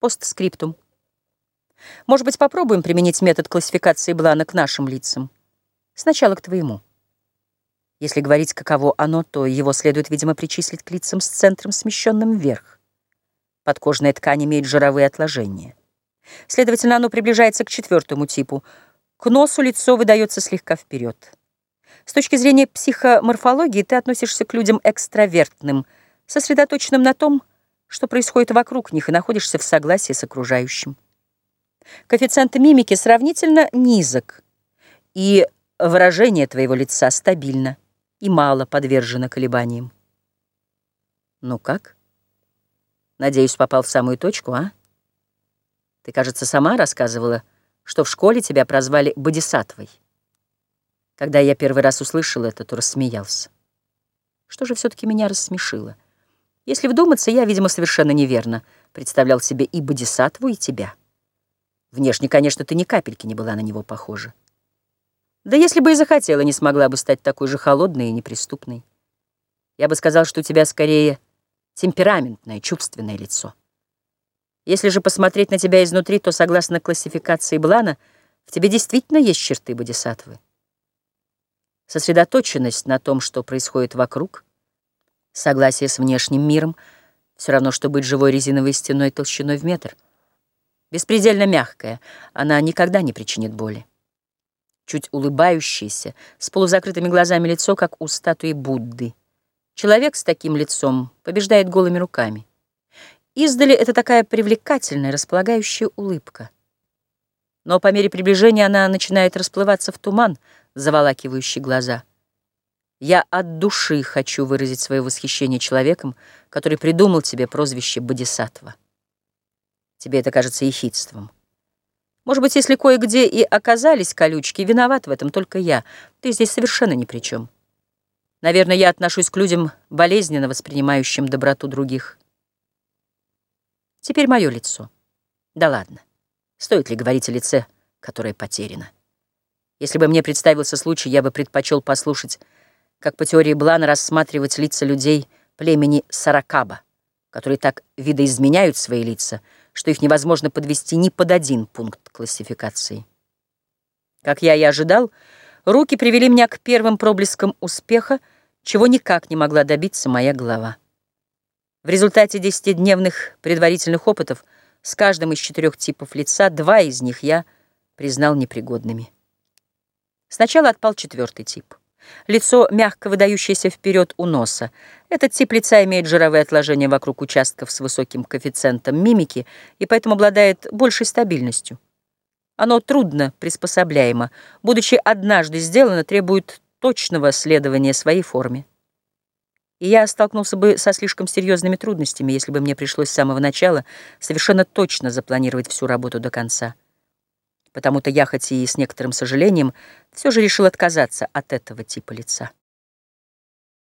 Постскриптум. Может быть, попробуем применить метод классификации Блана к нашим лицам? Сначала к твоему. Если говорить, каково оно, то его следует, видимо, причислить к лицам с центром, смещенным вверх. Подкожная ткань имеет жировые отложения. Следовательно, оно приближается к четвертому типу. К носу лицо выдается слегка вперед. С точки зрения психоморфологии ты относишься к людям экстравертным, сосредоточенным на том, что происходит вокруг них, и находишься в согласии с окружающим. Коэффициент мимики сравнительно низок, и выражение твоего лица стабильно и мало подвержено колебаниям. Ну как? Надеюсь, попал в самую точку, а? Ты, кажется, сама рассказывала, что в школе тебя прозвали Бодисатвой. Когда я первый раз услышал это, то рассмеялся. Что же все-таки меня рассмешило? Если вдуматься, я, видимо, совершенно неверно представлял себе и Бодисатву, и тебя. Внешне, конечно, ты ни капельки не была на него похожа. Да если бы и захотела, не смогла бы стать такой же холодной и неприступной. Я бы сказал, что у тебя скорее темпераментное, чувственное лицо. Если же посмотреть на тебя изнутри, то, согласно классификации Блана, в тебе действительно есть черты бодисаттвы сосредоточенность на том, что происходит вокруг, согласие с внешним миром, все равно, что быть живой резиновой стеной толщиной в метр. Беспредельно мягкая, она никогда не причинит боли. Чуть улыбающееся, с полузакрытыми глазами лицо, как у статуи Будды. Человек с таким лицом побеждает голыми руками. Издали это такая привлекательная, располагающая улыбка. Но по мере приближения она начинает расплываться в туман — заволакивающий глаза. Я от души хочу выразить свое восхищение человеком, который придумал тебе прозвище Бодисатва. Тебе это кажется ехидством. Может быть, если кое-где и оказались колючки, виноват в этом только я. Ты здесь совершенно ни при чем. Наверное, я отношусь к людям, болезненно воспринимающим доброту других. Теперь мое лицо. Да ладно. Стоит ли говорить о лице, которое потеряно? Если бы мне представился случай, я бы предпочел послушать, как по теории Блана рассматривать лица людей племени Саракаба, которые так видоизменяют свои лица, что их невозможно подвести ни под один пункт классификации. Как я и ожидал, руки привели меня к первым проблескам успеха, чего никак не могла добиться моя голова. В результате десятидневных предварительных опытов с каждым из четырех типов лица два из них я признал непригодными. Сначала отпал четвертый тип. Лицо, мягко выдающееся вперед у носа. Этот тип лица имеет жировые отложения вокруг участков с высоким коэффициентом мимики и поэтому обладает большей стабильностью. Оно трудно приспособляемо, будучи однажды сделано, требует точного следования своей форме. И я столкнулся бы со слишком серьезными трудностями, если бы мне пришлось с самого начала совершенно точно запланировать всю работу до конца. Потому-то я, хоть и с некоторым сожалением, все же решил отказаться от этого типа лица.